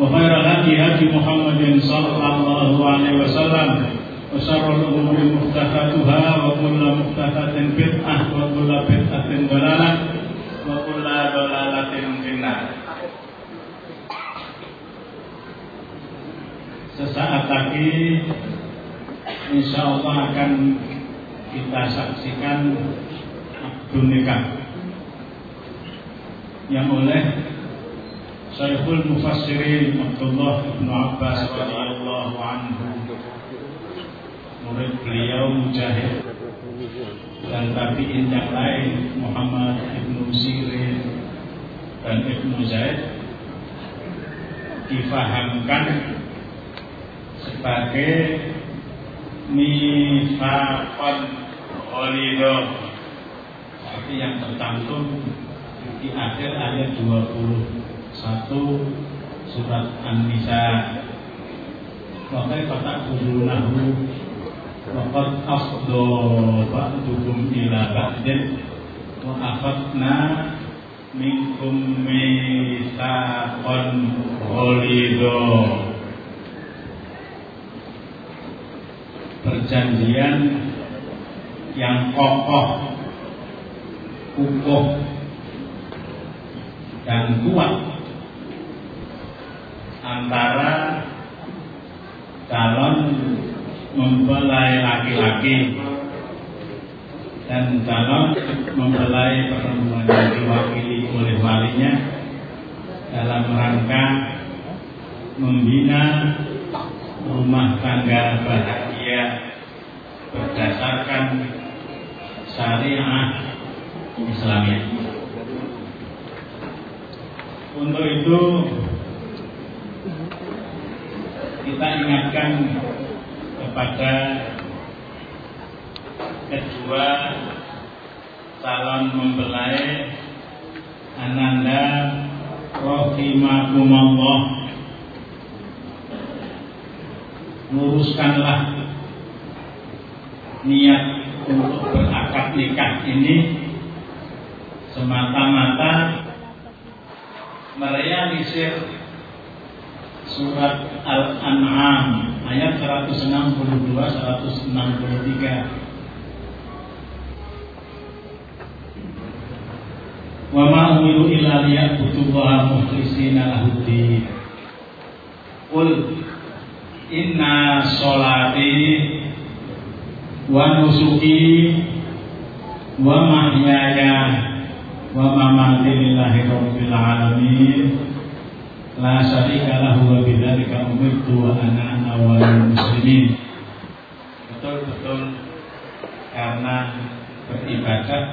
وخير الهدي هدي محمد صلى الله عليه وسلم وشر الأمور محدثاتها وكل محدثة بدعة وكل بدعة ضلالة وكل ضلالة في النار Sesaat lagi Insya Allah akan kita saksikan Abdul Nikah Yang oleh Syekhul Mufassirin Abdullah Ibn Abbas radhiyallahu anhu. Murid beliau Mujahid. Dan tabi'in yang lain Muhammad Ibn Sirin dan Ibn Zaid difahamkan sebagai mifakon holido seperti yang tercantum di akhir ayat 20 satu surat An-Nisa. Wa kaifa ta'budunahu wa qad afdha ba'dukum ila ba'din. Wa akhadna minkum mitsaqan ghalidha perjanjian yang kokoh kukuh dan kuat antara calon mempelai laki-laki dan calon mempelai perempuan yang diwakili oleh walinya dalam rangka membina rumah tangga bahagia berdasarkan syariah Islamiyah. Untuk itu kita ingatkan kepada kedua calon mempelai Ananda Rohimakumullah. Luruskanlah niat untuk berakad nikah ini semata-mata merealisir surat Al-An'am ayat 162 163 Wa ma umiru illa liya'budullaha mukhlishina lahuddin. Qul inna sholati wa nusuki wa mahyaya wa mamati lillahi rabbil alamin lahu wa bidzalika umirtu wa ana awwalul muslimin. Betul-betul karena beribadah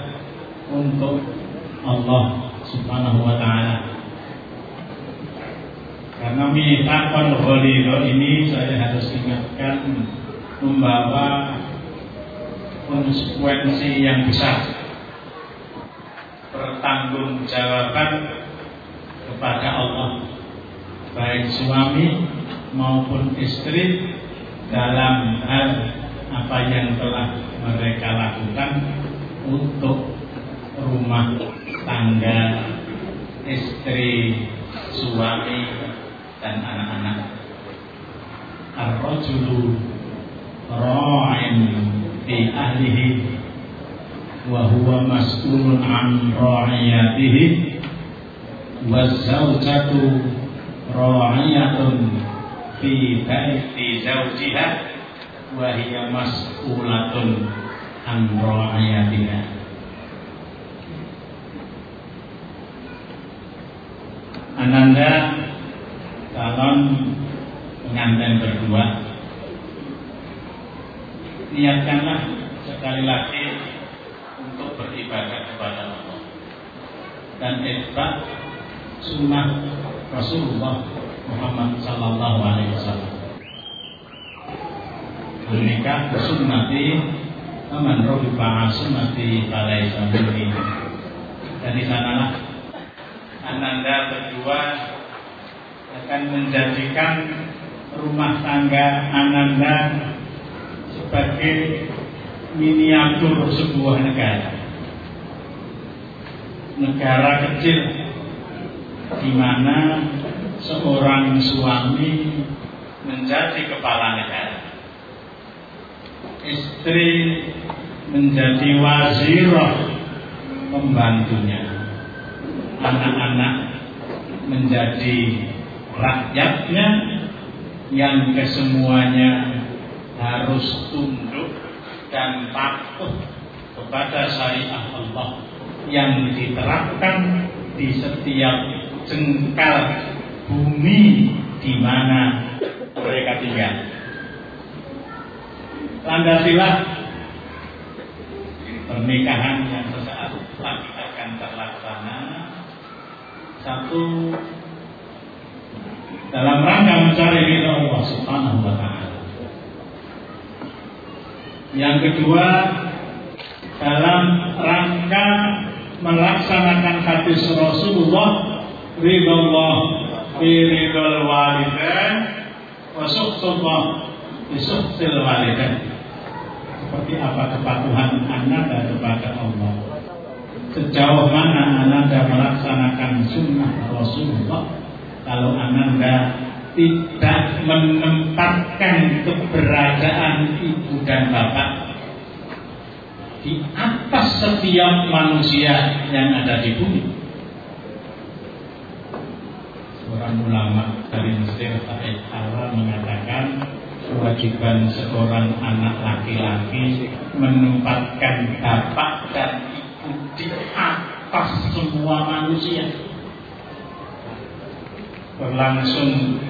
untuk Allah Subhanahu wa taala. Karena mitakon ghalidho ini saya harus ingatkan membawa konsekuensi yang besar. Pertanggungjawaban kepada Allah baik suami maupun istri dalam hal apa yang telah mereka lakukan untuk rumah tangga istri suami dan anak-anak. Ar-rajulu ra'in fi ahlihi wa huwa mas'ulun an ra'iyatihi wa zawjatu ra'iyatun fi baiti zawjiha wa hiya mas'ulatun an ra'iyatiha. Ananda calon pengantin berdua niatkanlah sekali lagi untuk beribadah kepada Allah. Dan itba sunnah Rasulullah Muhammad Sallallahu Alaihi Wasallam. Menikah sunnati aman robi sunnati balai ini dan di sanalah ananda berdua akan menjadikan rumah tangga ananda sebagai miniatur sebuah negara. Negara kecil di mana seorang suami menjadi kepala negara. Istri menjadi wazirah pembantunya. Anak-anak menjadi rakyatnya yang kesemuanya harus tunduk dan patuh kepada syariat Allah yang diterapkan di setiap jengkal bumi di mana mereka tinggal. Landasilah pernikahan yang sesaat lagi akan terlaksana. Satu dalam rangka mencari ridha Allah Subhanahu wa taala. Yang kedua, dalam rangka melaksanakan hadis Rasulullah ridallah fi ridal walidain wa suhtullah bi suhtil walidain. Seperti apa kepatuhan Anda kepada Allah. Sejauh mana Anda melaksanakan sunnah Rasulullah kalau Anda tidak menempatkan keberadaan ibu dan bapak di atas setiap manusia yang ada di bumi. Seorang ulama dari Mesir Said Allah mengatakan kewajiban seorang anak laki-laki menempatkan bapak dan ibu di atas semua manusia. Berlangsung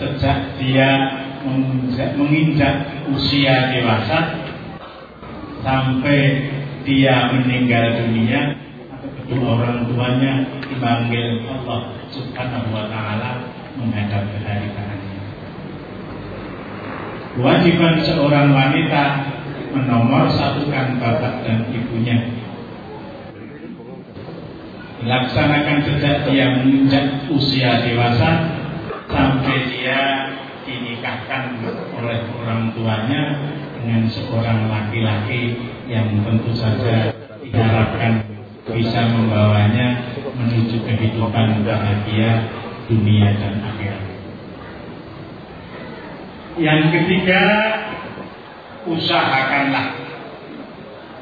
sejak dia menginjak usia dewasa sampai dia meninggal dunia orang tuanya dipanggil Allah Subhanahu wa taala menghadap ke hari kanannya. Kewajiban seorang wanita menomor satukan bapak dan ibunya dilaksanakan sejak dia menginjak usia dewasa sampai dia dinikahkan oleh orang tuanya dengan seorang laki-laki yang tentu saja diharapkan bisa membawanya menuju kehidupan bahagia dunia dan akhirat. Yang ketiga, usahakanlah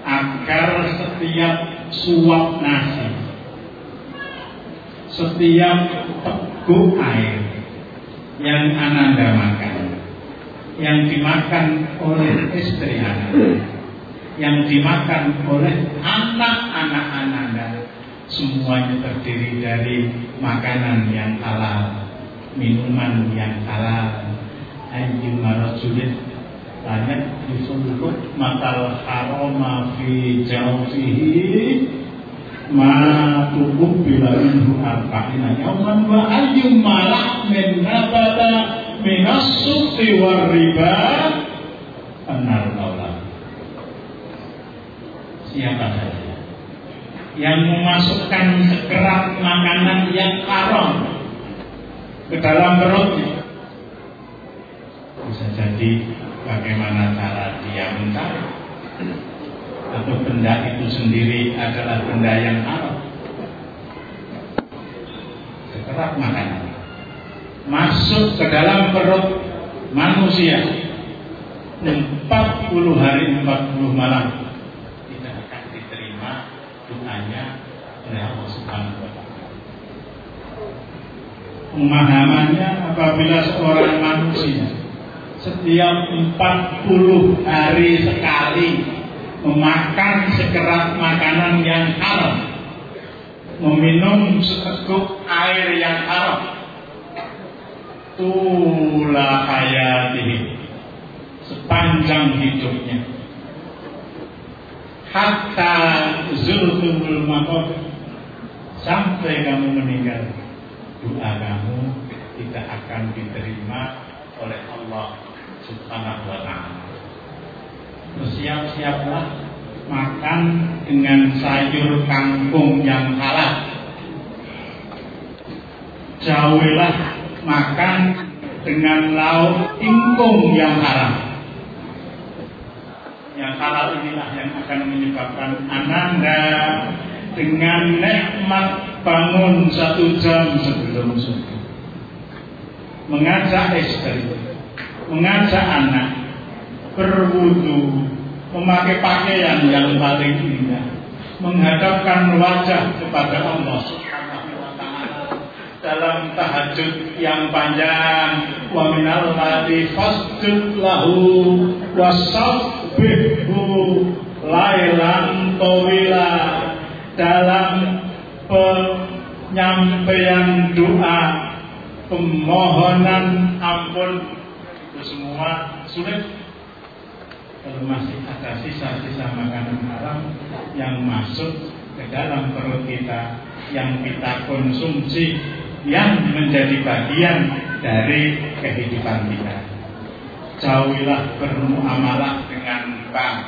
agar setiap suap nasi, setiap teguk air yang Ananda makan, yang dimakan oleh istri Ananda, yang dimakan oleh anak-anak Ananda, semuanya terdiri dari makanan yang halal, minuman yang halal, ayyuma sulit banyak disebut matal haroma fi jaufihi ma tubuh bila minhu arba'ina yauman wa ayyum malak min nabata minas sufi war riba. Benar Allah siapa saja. Yang memasukkan sekerat makanan yang haram ke dalam perutnya. Bisa jadi bagaimana cara dia mencari? Atau benda itu sendiri adalah benda yang haram. Sekerat makanan. Masuk ke dalam perut manusia. 40 hari 40 malam tidak akan diterima doanya oleh Allah Subhanahu wa taala. Pemahamannya apabila seorang manusia setiap 40 hari sekali memakan sekerat makanan yang haram, meminum seteguk air yang haram, tula hayatihi sepanjang hidupnya. Hatta zultumul maqab sampai kamu meninggal doa kamu tidak akan diterima oleh Allah Subhanahu wa taala. Bersiap-siaplah makan dengan sayur kangkung yang halal. Jauhilah makan dengan lauk ingkung yang haram. Yang halal inilah yang akan menyebabkan ananda dengan nikmat bangun satu jam sebelum subuh. Mengajak istri, mengajak anak, berwudu, memakai pakaian yang paling indah, menghadapkan wajah kepada Allah dalam tahajud yang panjang wa minal ladhi fasjud lahu wasabbihhu lailan tawila dalam penyampaian doa pemohonan ampun itu semua sulit kalau masih ada sisa-sisa makanan haram yang masuk ke dalam perut kita yang kita konsumsi yang menjadi bagian dari kehidupan kita. Jauhilah bermuamalah dengan bank.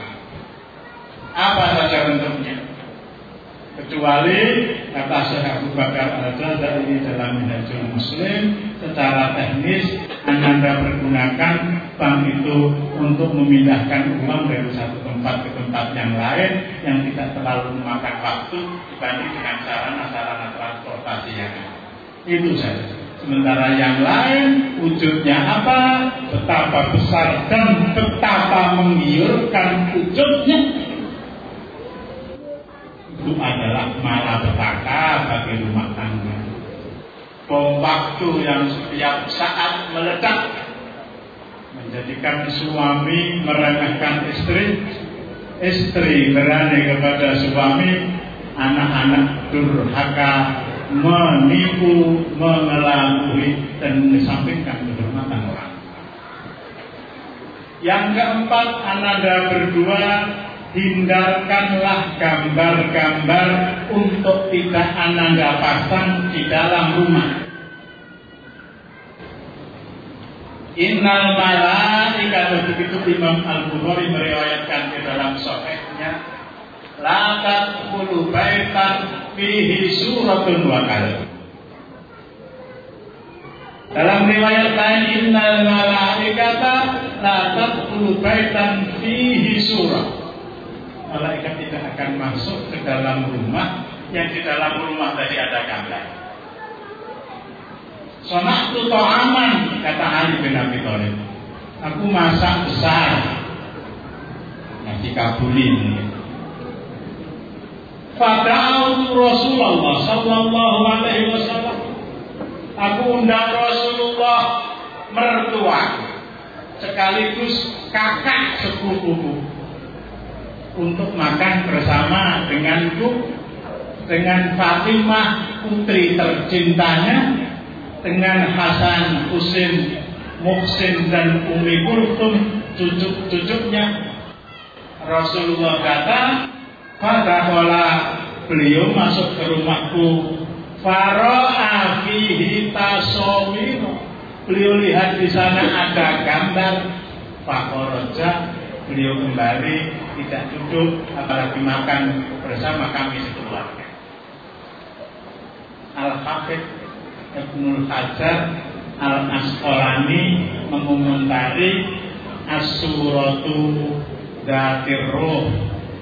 Apa saja bentuknya? Kecuali kata Syekh Abu Bakar Al-Jaza ini dalam Minhajul Muslim secara teknis Anda pergunakan bank itu untuk memindahkan uang dari satu tempat ke tempat yang lain yang tidak terlalu memakan waktu dibanding dengan sarana-sarana transportasi yang. Itu saja. Sementara yang lain wujudnya apa? Betapa besar dan betapa menggiurkan wujudnya. Itu adalah malapetaka bagi rumah tangga. Bom waktu yang setiap saat meledak menjadikan suami meremehkan istri, istri berani kepada suami, anak-anak durhaka menipu, mengelabui dan mengesampingkan kehormatan orang. Yang keempat, ananda berdua hindarkanlah gambar-gambar untuk tidak ananda pasang di dalam rumah. Innal malaikatu begitu Imam Al-Bukhari meriwayatkan di dalam sahihnya la tadkhulu baitan fihi suratun wa Dalam riwayat lain innal malaikata la tadkhulu baitan fihi surah. Malaikat tidak akan masuk ke dalam rumah yang di dalam rumah tadi ada gambar. Sonaktu aman kata Ali bin Abi Thalib. Aku masak besar. Nanti kabulin. Fada'autu Rasulullah sallallahu alaihi wasallam. Aku undang Rasulullah mertua sekaligus kakak sepupuku untuk makan bersama denganku dengan Fatimah putri tercintanya dengan Hasan Husin Muhsin dan Umi Kultum cucuk-cucuknya Rasulullah kata Fadakola beliau masuk ke rumahku. Faro'a fihi tasawiro. Beliau lihat di sana ada gambar Pak Koroja. Beliau kembali tidak duduk apalagi makan bersama kami sekeluarga. Al-Hafidh Ibnul Hajar Al-Asqalani mengomentari roh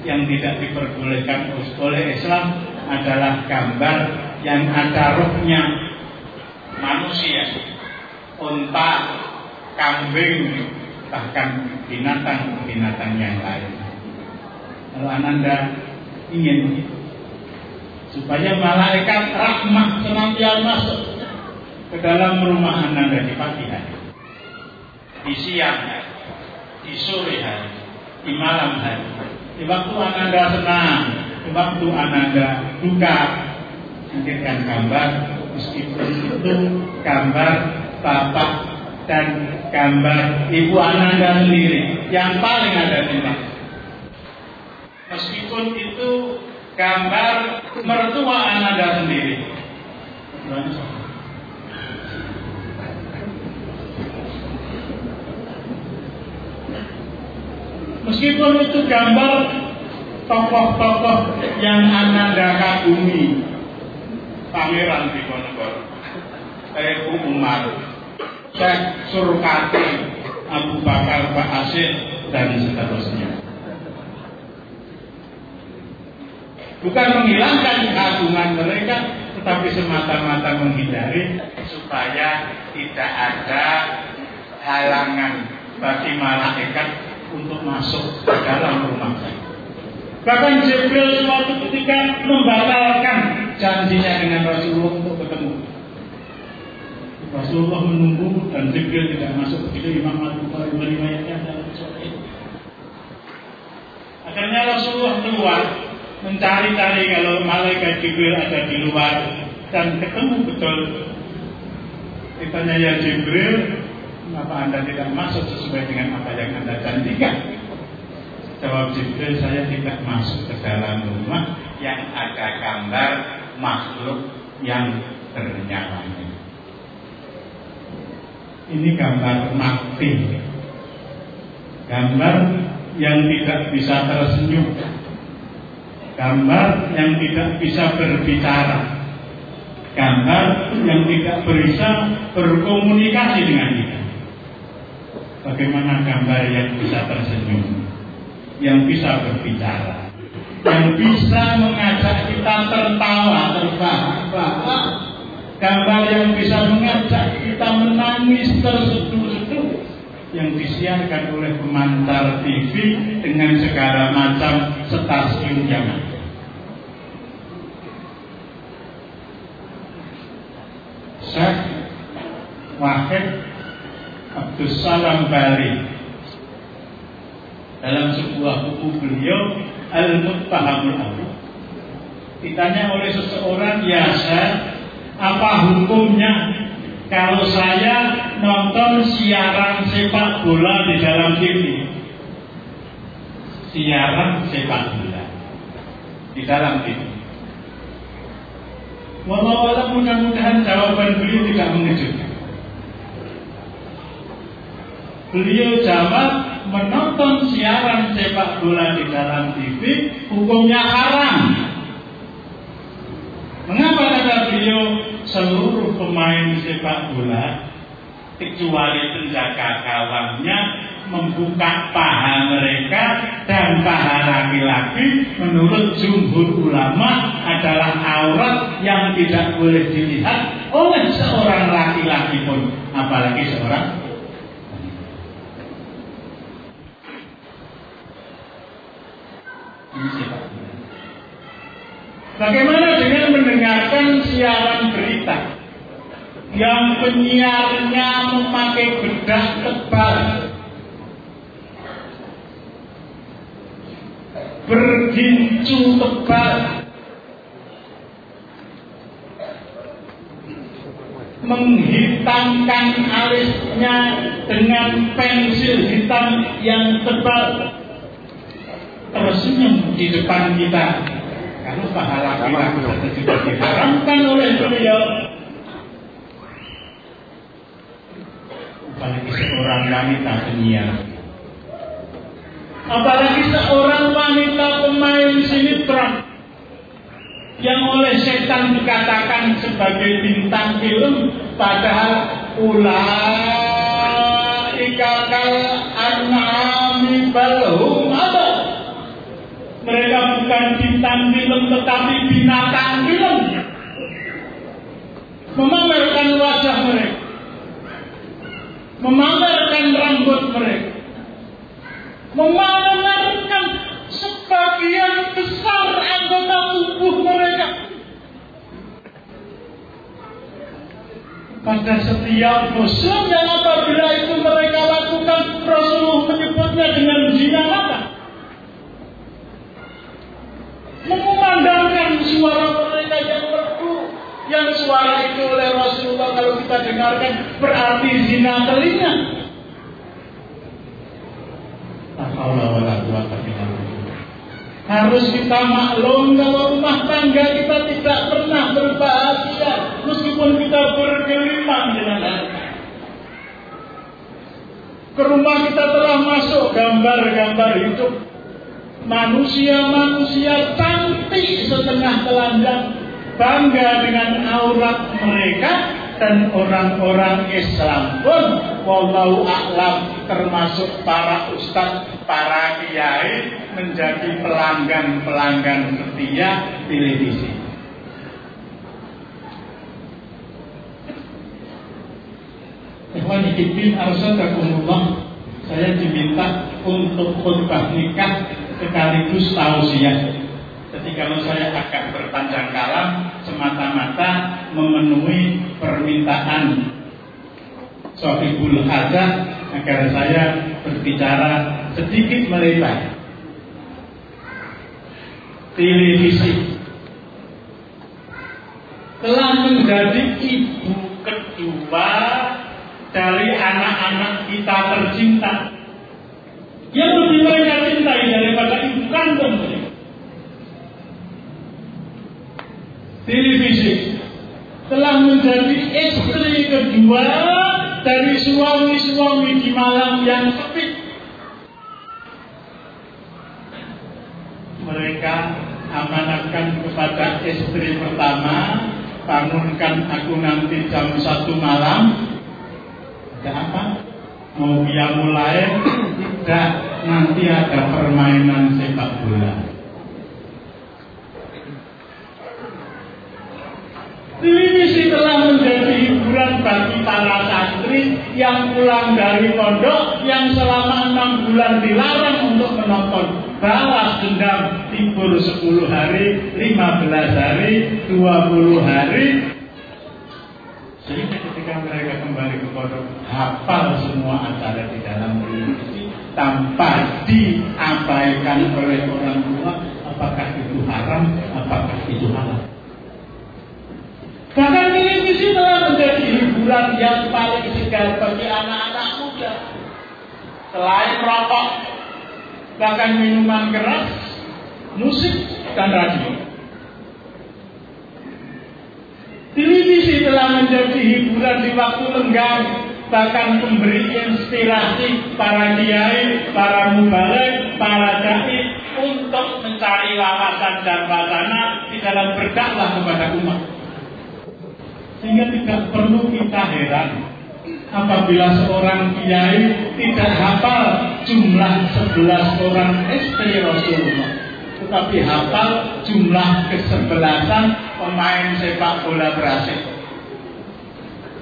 yang tidak diperbolehkan oleh Islam adalah gambar yang ada rohnya manusia, unta, kambing, bahkan binatang-binatang yang lain. Kalau Ananda ingin supaya malaikat rahmat senantiasa masuk ke dalam rumah Ananda di pagi hari, di siang hari, di sore hari, di malam hari, di waktu Ananda senang, di waktu Ananda duka, hadirkan gambar meskipun itu gambar bapak dan gambar ibu Ananda sendiri yang paling ada di Meskipun itu gambar mertua Ananda sendiri. Meskipun itu gambar tokoh-tokoh yang Ananda kagumi, Pangeran Diponegoro, Teku Umar, Syekh Surkati, Abu Bakar Pak Asyid, dan seterusnya. Bukan menghilangkan keagungan mereka, tetapi semata-mata menghindari supaya tidak ada halangan bagi malaikat untuk masuk ke dalam rumah. Bahkan Jibril suatu ketika membatalkan janjinya dengan Rasulullah untuk ketemu. Rasulullah menunggu dan Jibril tidak masuk begitu Imam Al-Bukhari meriwayatkan dalam Akhirnya Rasulullah keluar mencari-cari kalau malaikat Jibril ada di luar dan ketemu betul. Ditanya ya Jibril, kenapa anda tidak masuk sesuai dengan apa yang anda janjikan? Jawab Jibril, saya tidak masuk ke dalam rumah yang ada gambar makhluk yang bernyawa. Ini gambar mati. Gambar yang tidak bisa tersenyum gambar yang tidak bisa berbicara, gambar yang tidak bisa berkomunikasi dengan kita. Bagaimana gambar yang bisa tersenyum, yang bisa berbicara, yang bisa mengajak kita tertawa, terbahak-bahak, gambar yang bisa mengajak kita menangis terseduh-seduh, yang disiarkan oleh pemantar TV dengan segala macam stasiun yang ada. Syekh Wahid Abdul Salam Bali. Dalam sebuah buku beliau Al-Muttahamul Awal ditanya oleh seseorang ya apa hukumnya kalau saya nonton siaran sepak bola di dalam TV siaran sepak bola di dalam TV Walau mudah-mudahan jawaban beliau tidak mengejutkan Beliau jawab menonton siaran sepak bola di dalam TV hukumnya haram. Mengapa kata beliau seluruh pemain sepak bola kecuali penjaga gawangnya membuka paha mereka dan paha laki-laki menurut jumhur ulama adalah aurat yang tidak boleh dilihat oleh seorang laki-laki pun apalagi seorang Bagaimana dengan mendengarkan siaran berita yang penyiarnya memakai bedah tebal bergincu tebal menghitamkan alisnya dengan pensil hitam yang tebal tersenyum di depan kita karena pahala kita juga diharamkan oleh beliau. Apalagi seorang wanita penyiar. Apalagi seorang wanita pemain sinetron yang oleh setan dikatakan sebagai bintang film padahal ulaika kal an'ami balhum apa? Mereka bukan bintang film tetapi binatang film. Memamerkan wajah mereka. Memamerkan rambut mereka. Memamerkan sebagian besar anggota tubuh mereka. Pada setiap musim yang apabila itu mereka lakukan Rasulullah menyebutnya dengan zina mata. Mengumandangkan suara mereka yang merdu yang suara itu oleh Rasulullah kalau kita dengarkan berarti zina telinga. Harus kita maklum kalau rumah tangga kita tidak pernah berbahagia meskipun kita bergelimang dengan harta. Ke rumah kita telah masuk gambar-gambar hidup manusia-manusia cantik setengah telanjang bangga dengan aurat mereka dan orang-orang Islam pun wallahu a'lam termasuk para ustaz, para kiai menjadi pelanggan-pelanggan setia televisi. Saya diminta untuk khutbah nikah sekaligus tausiah kalau saya agak berpanjang kalam semata-mata memenuhi permintaan Sohibul Hajah agar saya berbicara sedikit melebar. Televisi. Telah menjadi ibu kedua dari anak-anak kita tercinta. Yang lebih mereka cintai daripada ibu kandung mereka. televisi telah menjadi istri kedua dari suami-suami di malam yang sepi. Mereka amanatkan kepada istri pertama, bangunkan aku nanti jam satu malam. Ada apa? Mau dia mulai? Tidak, nanti ada permainan sepak bola. Televisi telah menjadi hiburan bagi para santri yang pulang dari pondok yang selama enam bulan dilarang untuk menonton balas dendam tibur 10 hari, 15 hari, 20 hari. Sehingga ketika mereka kembali ke pondok hafal semua acara di dalam televisi tanpa diabaikan oleh orang tua apakah itu haram, apakah itu halal. Bahkan televisi telah menjadi hiburan yang paling segar bagi anak-anak muda. Selain rokok, bahkan minuman keras, musik, dan radio. Televisi telah menjadi hiburan di waktu lenggang, bahkan memberi inspirasi para kiai, para mubalik, para dai untuk mencari wawasan dan wacana di dalam berdakwah kepada umat. Sehingga tidak perlu kita heran apabila seorang kiai tidak hafal jumlah 11 orang istri Rasulullah. Tetapi hafal jumlah kesebelasan pemain sepak bola Brasil.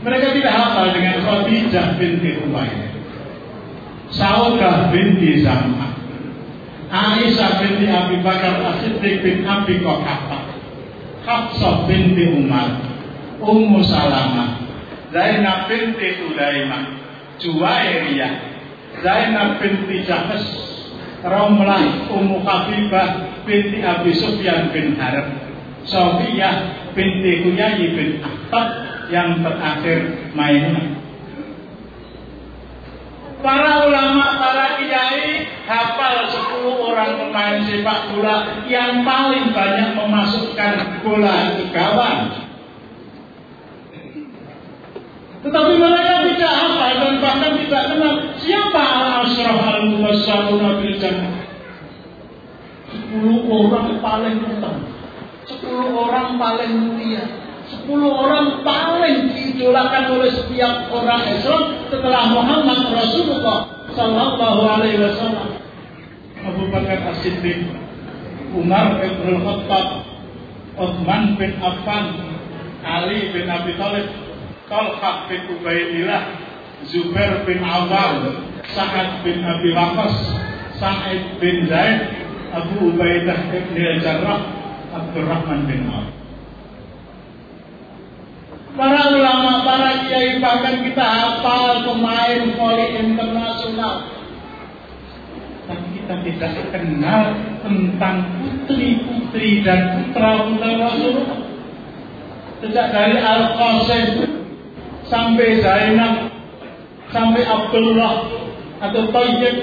Mereka tidak hafal dengan Khadijah binti Umayyah. Saudah binti Zam'ah. Aisyah binti Abi Bakar As-Siddiq bin Abi Qahafah. Hafsah binti Umar. Ummu Salamah, Zainab binti Sulaimah, Juwairiyah, Zainab binti Jahas, Romlah Ummu Habibah binti Abi Sufyan bin Harb, Sofiyah binti Huyai bin Akhtab, yang terakhir Maimunah. Para ulama, para kiai hafal 10 orang pemain sepak bola yang paling banyak memasukkan bola ke gawang tetapi mereka tidak apa dan bahkan tidak kenal siapa al-asraf al-muwassaruna bil jannah. Sepuluh orang paling utama. Sepuluh orang paling mulia. Sepuluh orang paling diidolakan oleh setiap orang Islam setelah Muhammad Rasulullah Sallallahu Alaihi Wasallam. Abu Bakar As-Siddiq, Umar bin Khattab, Uthman bin Affan, Ali bin Abi Thalib, Talha bin Ubaidillah, Zubair bin Awal, Sa'ad bin Abi Waqqas, Sa'id bin Zaid, Abu Ubaidah bin Al-Jarrah, Abdurrahman bin Auf. Para ulama, para kiai bahkan kita hafal pemain voli internasional. Tapi kita tidak kenal tentang putri-putri dan putra-putra Rasulullah. Sejak dari Al-Qasim sampai Zainab, sampai Abdullah atau Tayyib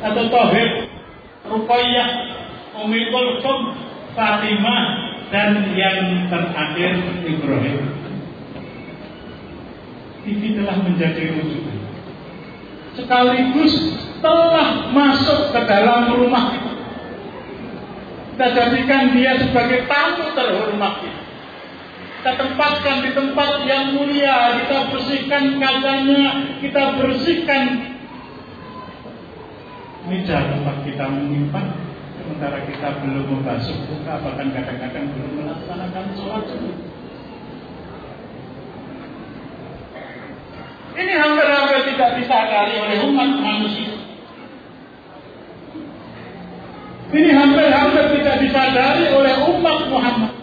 atau Tauhid, Ruqayyah, Umi Kulsum, Fatimah dan yang terakhir Ibrahim ini telah menjadi rujukan. Sekaligus telah masuk ke dalam rumah kita. Kita jadikan dia sebagai tamu terhormat kita. Kita tempatkan di tempat yang mulia, kita bersihkan kacanya, kita bersihkan meja tempat kita menyimpan. Sementara kita belum membasuh muka, bahkan kadang-kadang belum melaksanakan sholat. Ini hampir-hampir tidak disadari oleh umat manusia. Ini hampir-hampir tidak disadari oleh umat Muhammad.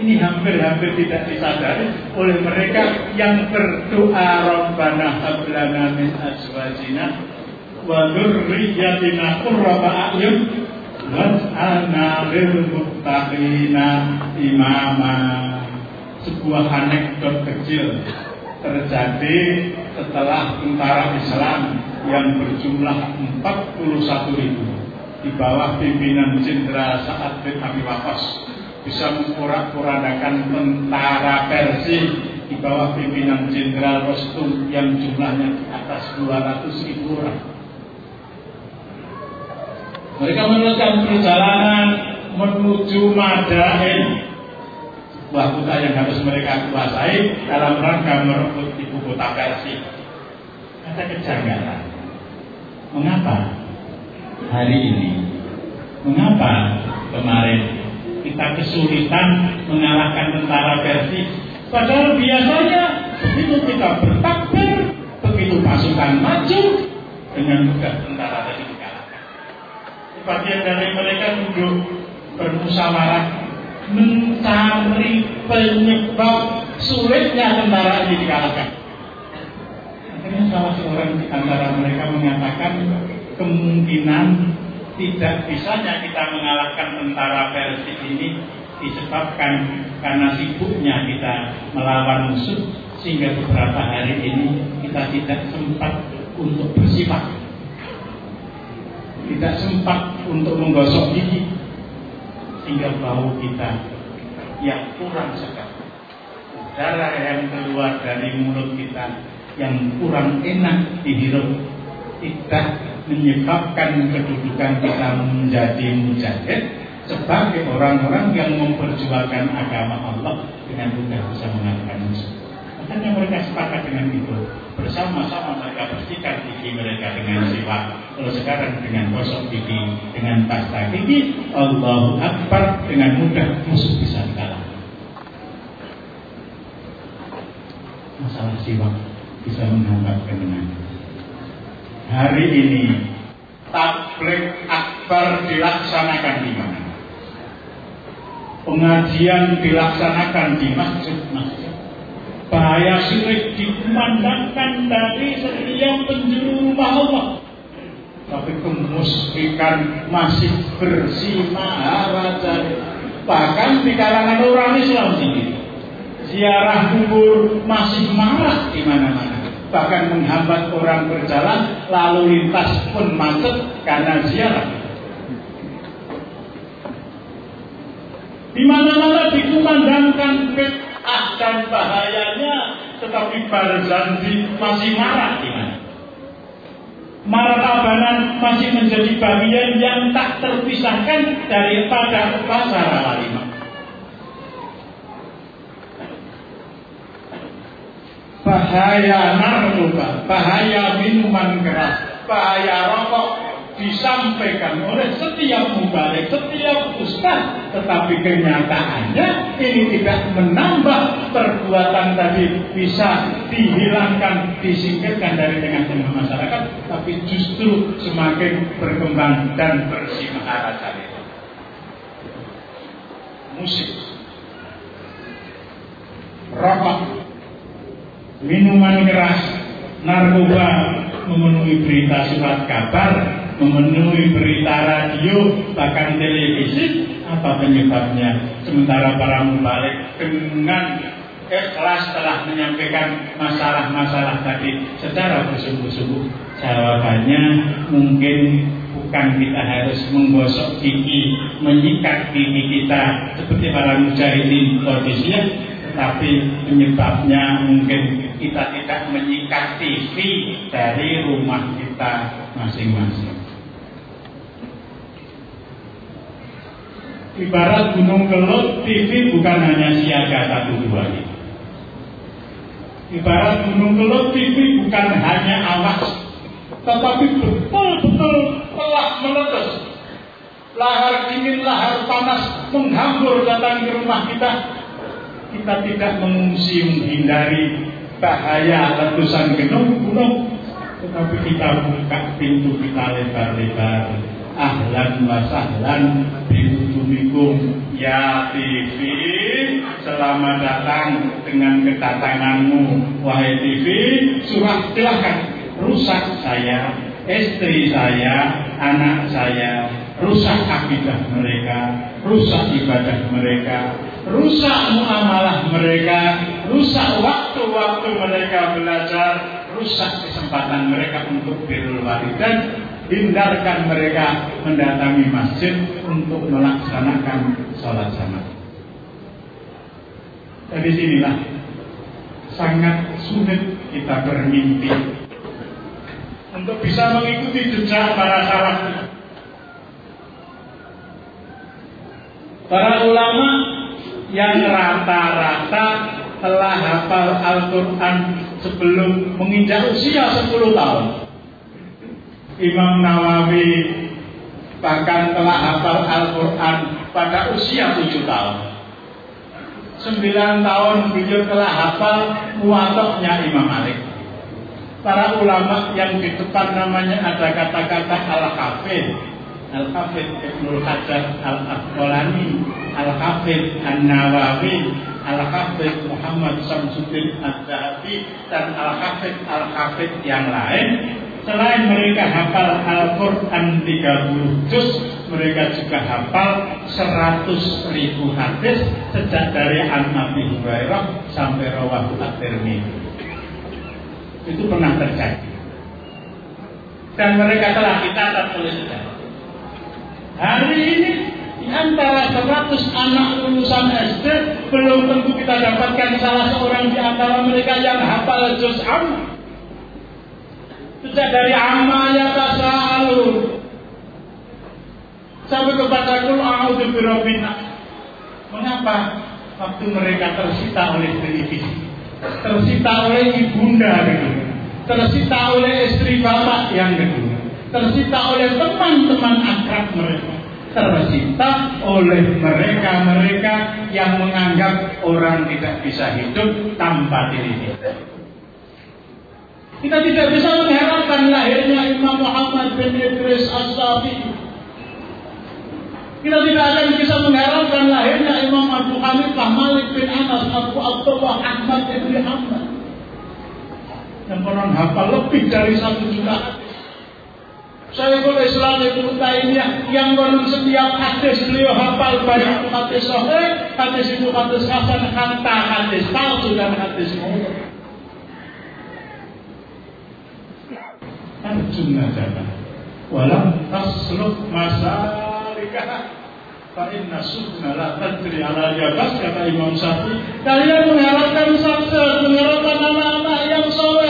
Ini hampir-hampir tidak disadari oleh mereka yang berdoa Rabbana hablana min azwajina wa dzurriyyatina qurrata a'yun waj'alna lil muttaqina imama. Sebuah anekdot kecil terjadi setelah tentara Islam yang berjumlah 41 ribu di bawah pimpinan Jenderal Sa'ad bin Abi Waqqas bisa memporak-porandakan tentara Persia di bawah pimpinan Jenderal Rostum yang jumlahnya di atas 200 ribu orang. Mereka meneruskan perjalanan menuju Madain sebuah kota yang harus mereka kuasai dalam rangka merebut ibu kota Persia. Ada kejanggalan. Mengapa hari ini? Mengapa kemarin kita kesulitan mengalahkan tentara Persia? Padahal biasanya begitu kita bertakbir, begitu pasukan maju, dengan mudah tentara tadi dikalahkan. Sebagian dari mereka duduk bermusyawarah mencari penyebab sulitnya tentara ini dikalahkan. Akhirnya salah seorang di antara mereka mengatakan kemungkinan tidak bisanya kita mengalahkan tentara Persia ini disebabkan karena sibuknya kita melawan musuh sehingga beberapa hari ini kita tidak sempat untuk bersifat tidak sempat untuk menggosok gigi sehingga bau kita yang kurang segar. Udara yang keluar dari mulut kita yang kurang enak dihirup tidak menyebabkan kedudukan kita menjadi mujahid sebagai orang-orang yang memperjuangkan agama Allah dengan mudah bisa mengalahkan musuh. Makanya mereka sepakat dengan itu. Bersama-sama mereka bersihkan gigi mereka dengan siwak. Kalau sekarang dengan gosok gigi, dengan pasta gigi, Allahu Akbar dengan mudah musuh bisa dikalahkan. Masalah siwak bisa menghambat kemenangan. Hari ini tablik akbar dilaksanakan di mana? Pengajian dilaksanakan di masjid-masjid bahaya syirik dikumandangkan dari setiap penjuru rumah Allah. Tapi kemusyrikan masih bersinar jari. Bahkan di kalangan orang Islam sendiri. Ziarah kubur masih marah di mana-mana. Bahkan menghambat orang berjalan, lalu lintas pun macet karena ziarah. Di mana-mana dikumandangkan bid'ah dan bahayanya, tetapi Barzanji masih marah mana? Martabanan masih menjadi bagian yang tak terpisahkan daripada pasar walimah. Bahaya narkoba, bahaya minuman keras, bahaya rokok, disampaikan oleh setiap mubalik, setiap ustaz, tetapi kenyataannya ini tidak menambah perbuatan tadi bisa dihilangkan, disingkirkan dari tengah-tengah masyarakat, tapi justru semakin berkembang dan bersinar tadi. Musik, rokok, minuman keras, narkoba memenuhi berita surat kabar memenuhi berita radio bahkan televisi apa penyebabnya? Sementara para mubalik dengan ikhlas telah menyampaikan masalah-masalah tadi secara bersungguh-sungguh. Jawabannya mungkin bukan kita harus menggosok gigi menyikat gigi kita seperti para mujahidin Qadisiyah tetapi penyebabnya mungkin kita tidak menyikat TV dari rumah kita masing-masing. Ibarat gunung kelut, TV bukan hanya siaga satu dua ini. Ibarat gunung kelut, TV bukan hanya awas, tetapi betul-betul telah meletus. Lahar dingin, lahar panas menghambur datang ke rumah kita. Kita tidak mengungsi menghindari bahaya letusan gunung-gunung, tetapi kita buka pintu kita lebar-lebar. Ahlan wa sahlan biwujudikum ya TV selamat datang dengan kedatanganmu wahai TV surah silahkan. Rusak saya istri saya anak saya. Rusak akidah mereka rusak ibadah mereka. Rusak muamalah mereka rusak waktu-waktu mereka belajar rusak kesempatan mereka untuk birrul walidan hindarkan mereka mendatangi masjid untuk melaksanakan sholat sama. Dari sinilah sangat sulit kita bermimpi untuk bisa mengikuti jejak para salaf. Para ulama yang rata-rata telah hafal Al-Quran sebelum menginjak usia 10 tahun. Imam Nawawi bahkan telah hafal Al-Quran pada usia tujuh tahun. Sembilan tahun beliau telah hafal muatoknya Imam Malik. Para ulama yang di depan namanya ada kata-kata Al-Hafid. Al-Hafid Ibnul Hajar Al-Aqbalani, Al-Hafid An-Nawawi, Al-Hafid Muhammad Samsuddin Ad-Dahabi, dan Al-Hafid Al-Hafid yang lain Selain mereka hafal Al-Quran 30 juz, mereka juga hafal 100 ribu hadis sejak dari An Nabi Hurairah sampai Rawahu At-Tirmidzi. Itu pernah terjadi. Dan mereka telah kita tulis Hari ini di antara 100 anak lulusan SD belum tentu kita dapatkan salah seorang di antara mereka yang hafal juz amma Sejak dari amma ya tasalu sampai kepada kul a'udzu. Mengapa waktu mereka tersita oleh televisi, tersita oleh ibunda gitu, tersita oleh istri bapak yang gitu, tersita oleh teman-teman akrab mereka, tersita oleh mereka-mereka yang menganggap orang tidak bisa hidup tanpa televisi. Kita tidak bisa mengharapkan lahirnya Imam Muhammad bin Idris As-Sabi. Kita tidak akan bisa mengharapkan lahirnya Imam Abu Hanifah Malik bin Anas Abu Abdullah Ahmad bin Muhammad. Yang pernah hafal lebih dari satu juta boleh Islam Ibnu Taimiyah yang konon setiap hadis beliau hafal banyak hadis sahih, hadis itu hadis hasan, kata hadis palsu dan hadis mulut. arjun najata walam tasluk masalikah fa inna subna la tadri ala jabas kata Imam Syafi'i kalian mengharapkan sukses mengharapkan anak-anak yang soleh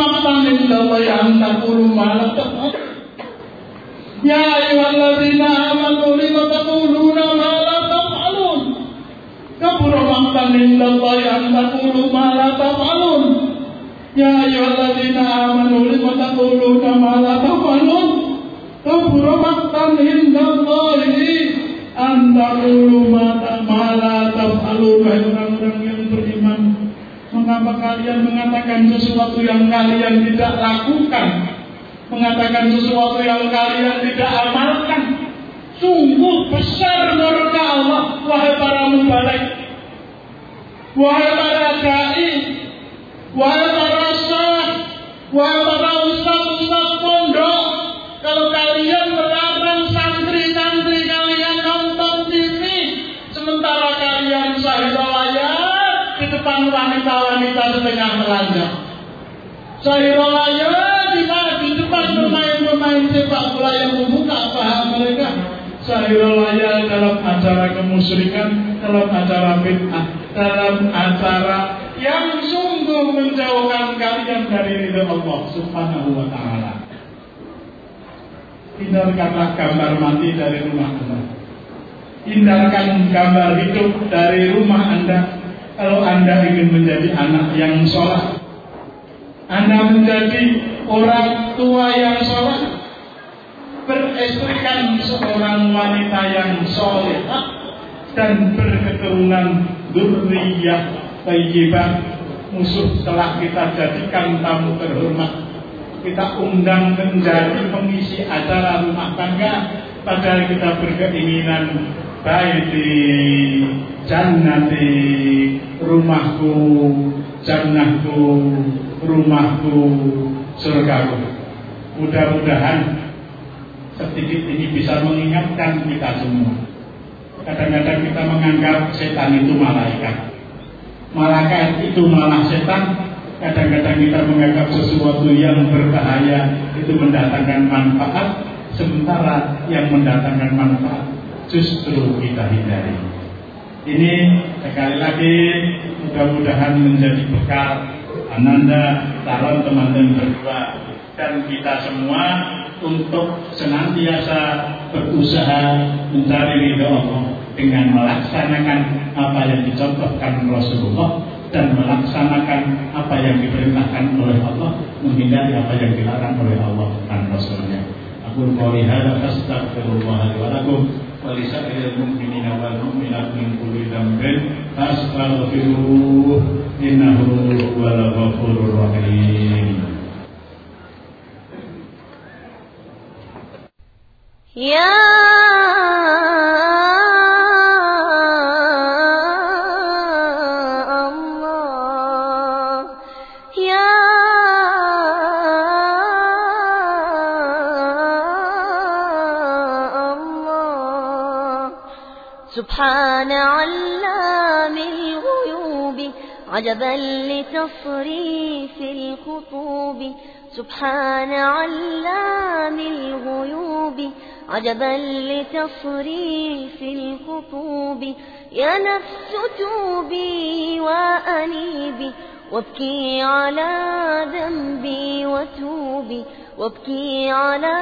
maqtan indallahi an taqulu ma la taf'alun. Ya ayyuhalladzina amanu lima taquluna ma la taf'alun. Kabura maqtan indallahi an taqulu ma la taf'alun. Ya ayyuhalladzina amanu lima taquluna ma la taf'alun. Kabura maqtan indallahi an taqulu ma la taf'alun. Wahai orang-orang yang beriman, mengapa kalian mengatakan sesuatu yang kalian tidak lakukan? Mengatakan sesuatu yang kalian tidak amalkan? Sungguh besar murka Allah, wahai para mubalik. Wahai para dai, wahai para syah, wahai para wanita-wanita setengah telanjang. Sahirolaya di, di depan pemain-pemain sepak bola yang membuka paham mereka. Sahirolaya dalam acara kemusyrikan, dalam acara bid'ah, dalam acara yang sungguh menjauhkan kalian dari ridho Allah Subhanahu wa taala. Hindarkanlah gambar mati dari rumah Anda. Hindarkan gambar hidup dari rumah Anda. Kalau Anda ingin menjadi anak yang sholat, Anda menjadi orang tua yang sholat, beristrikan seorang wanita yang soleh dan berketurunan durriyah tayyibah musuh telah kita jadikan tamu terhormat. Kita undang menjadi pengisi acara rumah tangga padahal kita berkeinginan baik di jannati rumahku jannahku rumahku surgaku. Mudah-mudahan sedikit ini bisa mengingatkan kita semua. Kadang-kadang kita menganggap setan itu malaikat. Malaikat itu malah setan. Kadang-kadang kita menganggap sesuatu yang berbahaya itu mendatangkan manfaat. Sementara yang mendatangkan manfaat justru kita hindari ini sekali lagi mudah-mudahan menjadi bekal Ananda calon teman-teman berdua dan kita semua untuk senantiasa berusaha mencari ridho Allah dengan melaksanakan apa yang dicontohkan Rasulullah dan melaksanakan apa yang diperintahkan oleh Allah menghindari apa yang dilarang oleh Allah dan Rasulnya. Aku qouli hadza fastaghfirullah li wa lakum mu'minina wal mu'minat min kulli dhanbin fastaghfiruh innahu huwal ghafurur rahim. يا سبحان علام الغيوب عجبا لتصريف الخطوب. سبحان علام الغيوب عجبا لتصريف الخطوب. يا نفس توبي وأنيبي وابكي على ذنبي وتوبي. وابكي على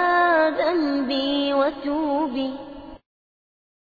ذنبي وتوبي.